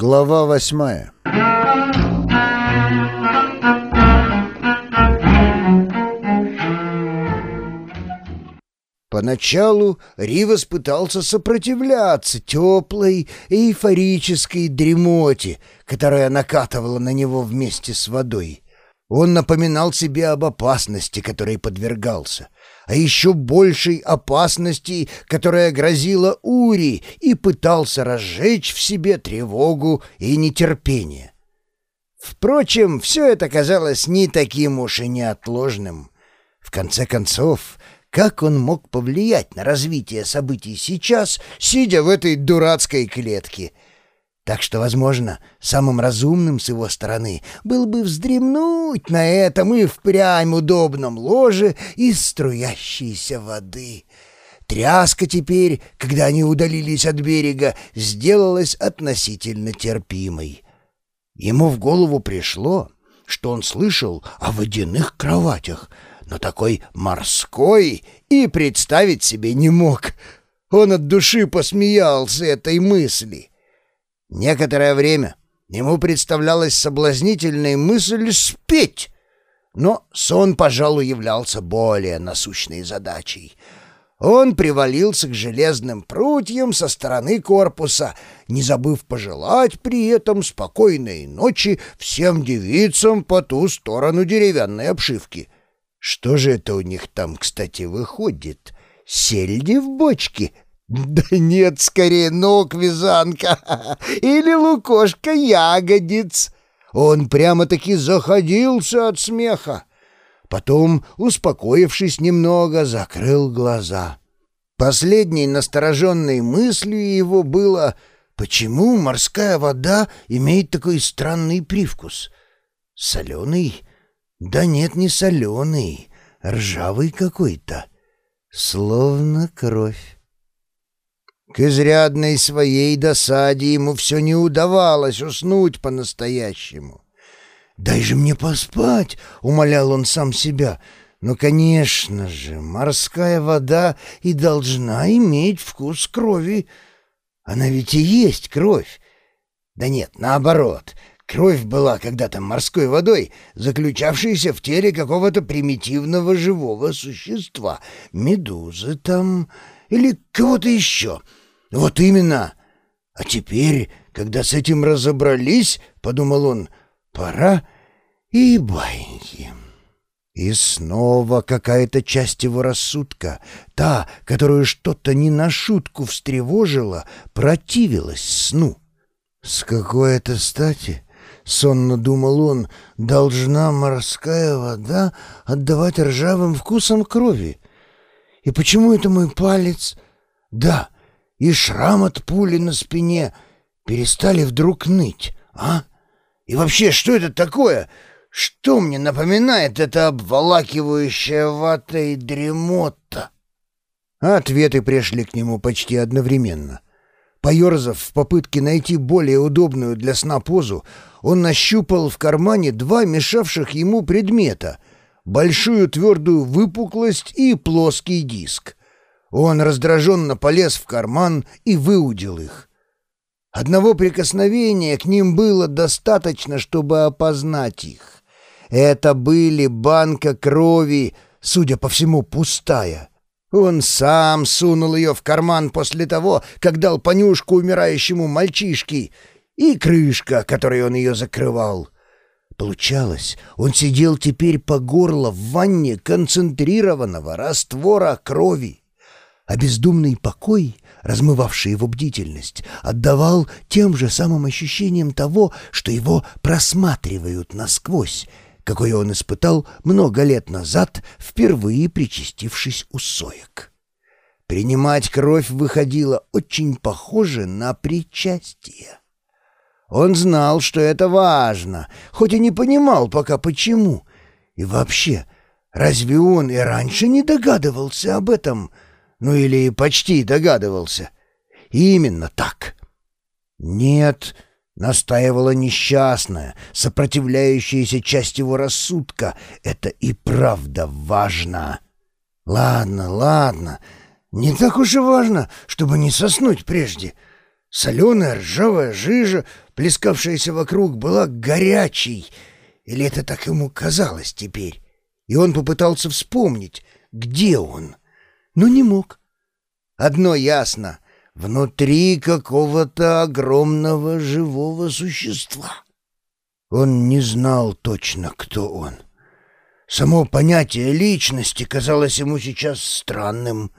Глава восьмая Поначалу Ривас пытался сопротивляться теплой эйфорической дремоте, которая накатывала на него вместе с водой. Он напоминал себе об опасности, которой подвергался, а еще большей опасности, которая грозила Ури, и пытался разжечь в себе тревогу и нетерпение. Впрочем, все это казалось не таким уж и неотложным. В конце концов, как он мог повлиять на развитие событий сейчас, сидя в этой дурацкой клетке? Так что, возможно, самым разумным с его стороны был бы вздремнуть на этом и впрямь удобном ложе из струящейся воды. Тряска теперь, когда они удалились от берега, сделалась относительно терпимой. Ему в голову пришло, что он слышал о водяных кроватях — но такой морской и представить себе не мог. Он от души посмеялся этой мысли. Некоторое время ему представлялась соблазнительная мысль спеть, но сон, пожалуй, являлся более насущной задачей. Он привалился к железным прутьям со стороны корпуса, не забыв пожелать при этом спокойной ночи всем девицам по ту сторону деревянной обшивки — что же это у них там, кстати, выходит? Сельди в бочке? Да нет, скорее ног вязанка или лукошка ягодиц. Он прямо-таки заходился от смеха. Потом, успокоившись немного, закрыл глаза. Последней настороженной мыслью его было, почему морская вода имеет такой странный привкус. Соленый да нет, не соленый, ржавый какой-то, словно кровь. К изрядной своей досаде ему все не удавалось уснуть по-настоящему. «Дай же мне поспать!» — умолял он сам себя. «Ну, конечно же, морская вода и должна иметь вкус крови. Она ведь и есть кровь. Да нет, наоборот, Кровь была когда-то морской водой, заключавшейся в теле какого-то примитивного живого существа. Медузы там или кого-то еще. Вот именно. А теперь, когда с этим разобрались, — подумал он, — пора и баньки. И снова какая-то часть его рассудка, та, которую что-то не на шутку встревожила, противилась сну. С какой это стати? Сонно думал он, должна морская вода отдавать ржавым вкусом крови. И почему это мой палец? Да, и шрам от пули на спине перестали вдруг ныть, а? И вообще, что это такое? Что мне напоминает эта обволакивающая вата и дремота? Ответы пришли к нему почти одновременно — Поерзав в попытке найти более удобную для сна позу, он нащупал в кармане два мешавших ему предмета — большую твердую выпуклость и плоский диск. Он раздраженно полез в карман и выудил их. Одного прикосновения к ним было достаточно, чтобы опознать их. Это были банка крови, судя по всему, пустая — он сам сунул ее в карман после того, как дал понюшку умирающему мальчишке, и крышка, которой он ее закрывал. Получалось, он сидел теперь по горло в ванне концентрированного раствора крови, а бездумный покой, размывавший его бдительность, отдавал тем же самым ощущением того, что его просматривают насквозь, какое он испытал много лет назад, впервые причастившись у соек. Принимать кровь выходило очень похоже на причастие. Он знал, что это важно, хоть и не понимал пока почему. И вообще, разве он и раньше не догадывался об этом? Ну или почти догадывался. именно так. Нет, — Настаивала несчастная, сопротивляющаяся часть его рассудка. Это и правда важно. Ладно, ладно. Не так уж и важно, чтобы не соснуть прежде. Соленая ржавая жижа, плескавшаяся вокруг, была горячей. Или это так ему казалось теперь? И он попытался вспомнить, где он, но не мог. Одно ясно — внутри какого-то огромного живого существа. Он не знал точно, кто он. Само понятие личности казалось ему сейчас странным.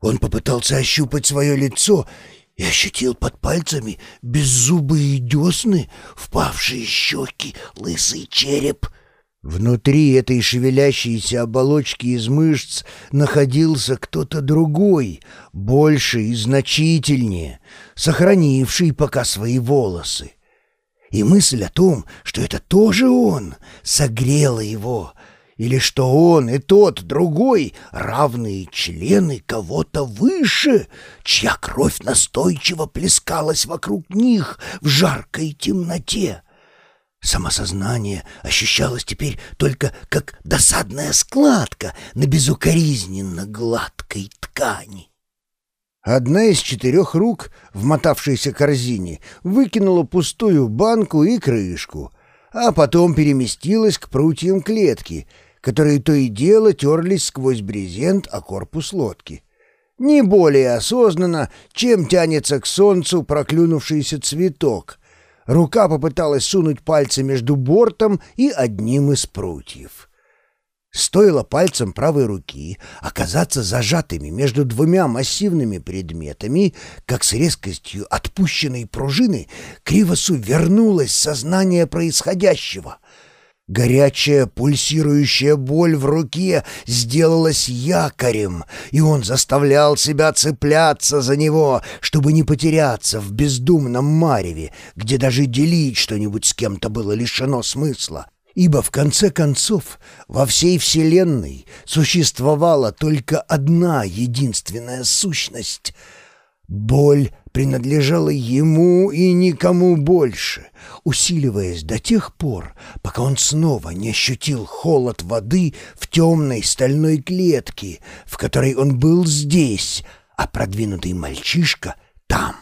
Он попытался ощупать свое лицо и ощутил под пальцами беззубые десны, впавшие щеки, лысый череп. Внутри этой шевелящейся оболочки из мышц находился кто-то другой, больше и значительнее, сохранивший пока свои волосы. И мысль о том, что это тоже он, согрела его, или что он и тот другой равные члены кого-то выше, чья кровь настойчиво плескалась вокруг них в жаркой темноте. Самосознание ощущалось теперь только как досадная складка на безукоризненно гладкой ткани. Одна из четырех рук, вмотавшейся корзине, выкинула пустую банку и крышку, а потом переместилась к прутьям клетки, которые то и дело терлись сквозь брезент о корпус лодки. Не более осознанно, чем тянется к солнцу проклюнувшийся цветок. Рука попыталась сунуть пальцы между бортом и одним из прутьев. Стоило пальцем правой руки оказаться зажатыми между двумя массивными предметами, как с резкостью отпущенной пружины к Ривасу вернулось сознание происходящего. Горячая пульсирующая боль в руке сделалась якорем, и он заставлял себя цепляться за него, чтобы не потеряться в бездумном мареве, где даже делить что-нибудь с кем-то было лишено смысла ибо в конце концов во всей Вселенной существовала только одна единственная сущность. Боль принадлежала ему и никому больше, усиливаясь до тех пор, пока он снова не ощутил холод воды в темной стальной клетке, в которой он был здесь, а продвинутый мальчишка там.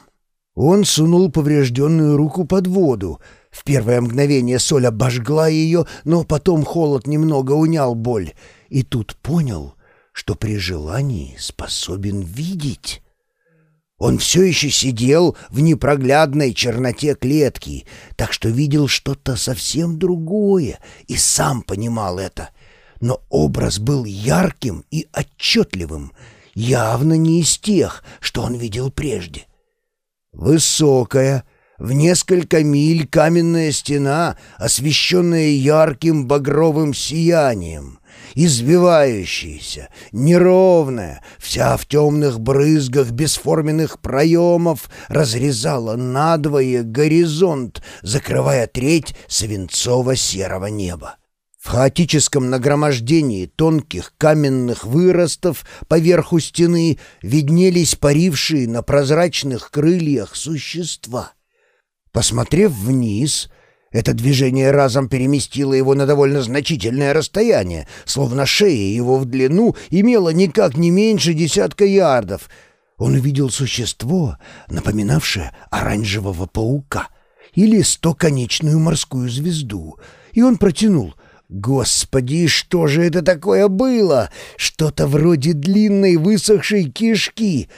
Он сунул поврежденную руку под воду, в первое мгновение соль обожгла ее, но потом холод немного унял боль. И тут понял, что при желании способен видеть. Он все еще сидел в непроглядной черноте клетки, так что видел что-то совсем другое и сам понимал это. Но образ был ярким и отчетливым, явно не из тех, что он видел прежде. Высокая, в несколько миль каменная стена, освещенная ярким багровым сиянием, извивающаяся, неровная, вся в темных брызгах бесформенных проемов, разрезала надвое горизонт, закрывая треть свинцово-серого неба. В хаотическом нагромождении тонких каменных выростов поверху стены виднелись парившие на прозрачных крыльях существа — Посмотрев вниз, это движение разом переместило его на довольно значительное расстояние, словно шея его в длину имела никак не меньше десятка ярдов. Он увидел существо, напоминавшее оранжевого паука или стоконечную морскую звезду, и он протянул — Господи, что же это такое было? Что-то вроде длинной высохшей кишки.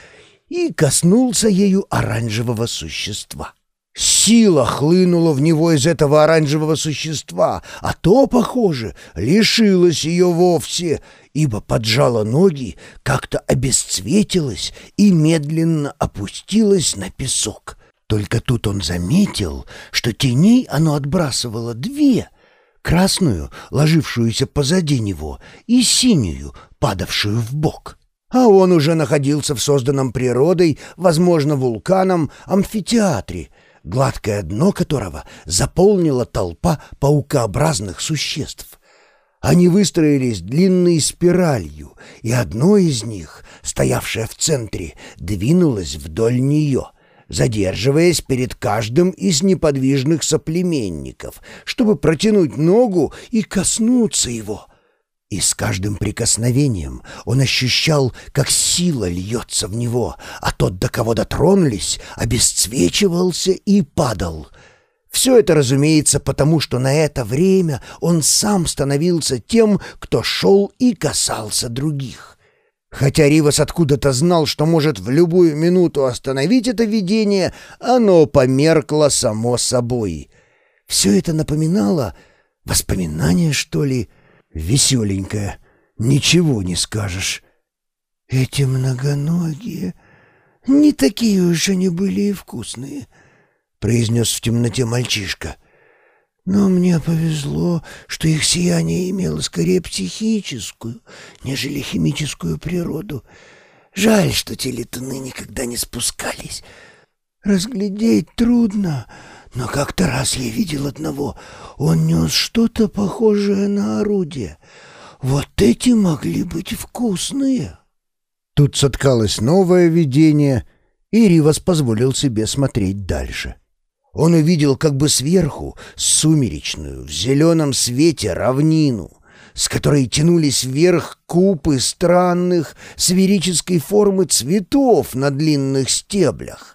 И коснулся ею оранжевого существа. Сила хлынула в него из этого оранжевого существа, а то, похоже, лишилось ее вовсе, ибо поджало ноги, как-то обесцветилось и медленно опустилось на песок. Только тут он заметил, что теней оно отбрасывало две — красную, ложившуюся позади него, и синюю, падавшую в бок. А он уже находился в созданном природой, возможно, вулканом, амфитеатре — гладкое дно которого заполнила толпа паукообразных существ. Они выстроились длинной спиралью, и одно из них, стоявшее в центре, двинулось вдоль нее, задерживаясь перед каждым из неподвижных соплеменников, чтобы протянуть ногу и коснуться его — И с каждым прикосновением он ощущал, как сила льется в него, а тот, до кого дотронулись, обесцвечивался и падал. Все это, разумеется, потому что на это время он сам становился тем, кто шел и касался других. Хотя Ривас откуда-то знал, что может в любую минуту остановить это видение, оно померкло само собой. Все это напоминало воспоминание, что ли, — веселенькая, ничего не скажешь. Эти многоногие не такие уж они были и вкусные, произнес в темноте мальчишка. Но мне повезло, что их сияние имело скорее психическую, нежели химическую природу. Жаль, что те летуны никогда не спускались. Разглядеть трудно, но как-то раз я видел одного. Он нес что-то похожее на орудие. Вот эти могли быть вкусные. Тут соткалось новое видение, и Ривас позволил себе смотреть дальше. Он увидел как бы сверху сумеречную, в зеленом свете равнину, с которой тянулись вверх купы странных сферической формы цветов на длинных стеблях.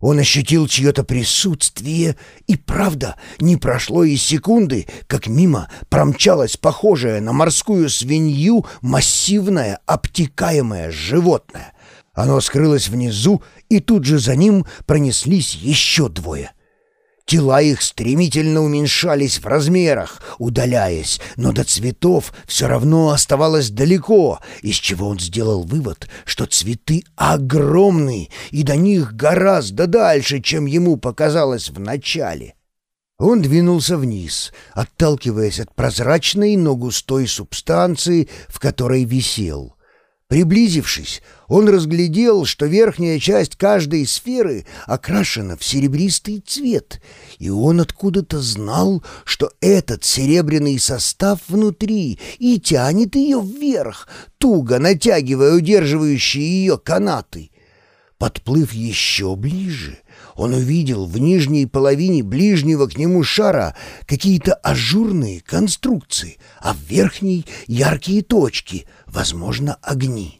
Он ощутил чье-то присутствие, и правда, не прошло и секунды, как мимо промчалось похожее на морскую свинью массивное обтекаемое животное. Оно скрылось внизу, и тут же за ним пронеслись еще двое — Тела их стремительно уменьшались в размерах, удаляясь, но до цветов все равно оставалось далеко, из чего он сделал вывод, что цветы огромны и до них гораздо дальше, чем ему показалось в начале. Он двинулся вниз, отталкиваясь от прозрачной, но густой субстанции, в которой висел — Приблизившись, он разглядел, что верхняя часть каждой сферы окрашена в серебристый цвет, и он откуда-то знал, что этот серебряный состав внутри и тянет ее вверх, туго натягивая удерживающие ее канаты. Подплыв еще ближе, он увидел в нижней половине ближнего к нему шара какие-то ажурные конструкции, а в верхней — яркие точки, возможно, огни.